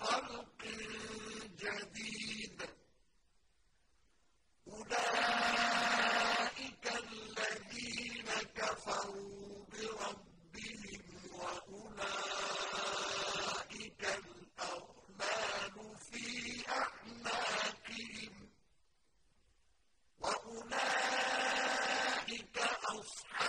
خلق جديد. أولئك الذين كفروا بربهم وأولئك الأغلال في أعناقهم. وأولئك أصحاب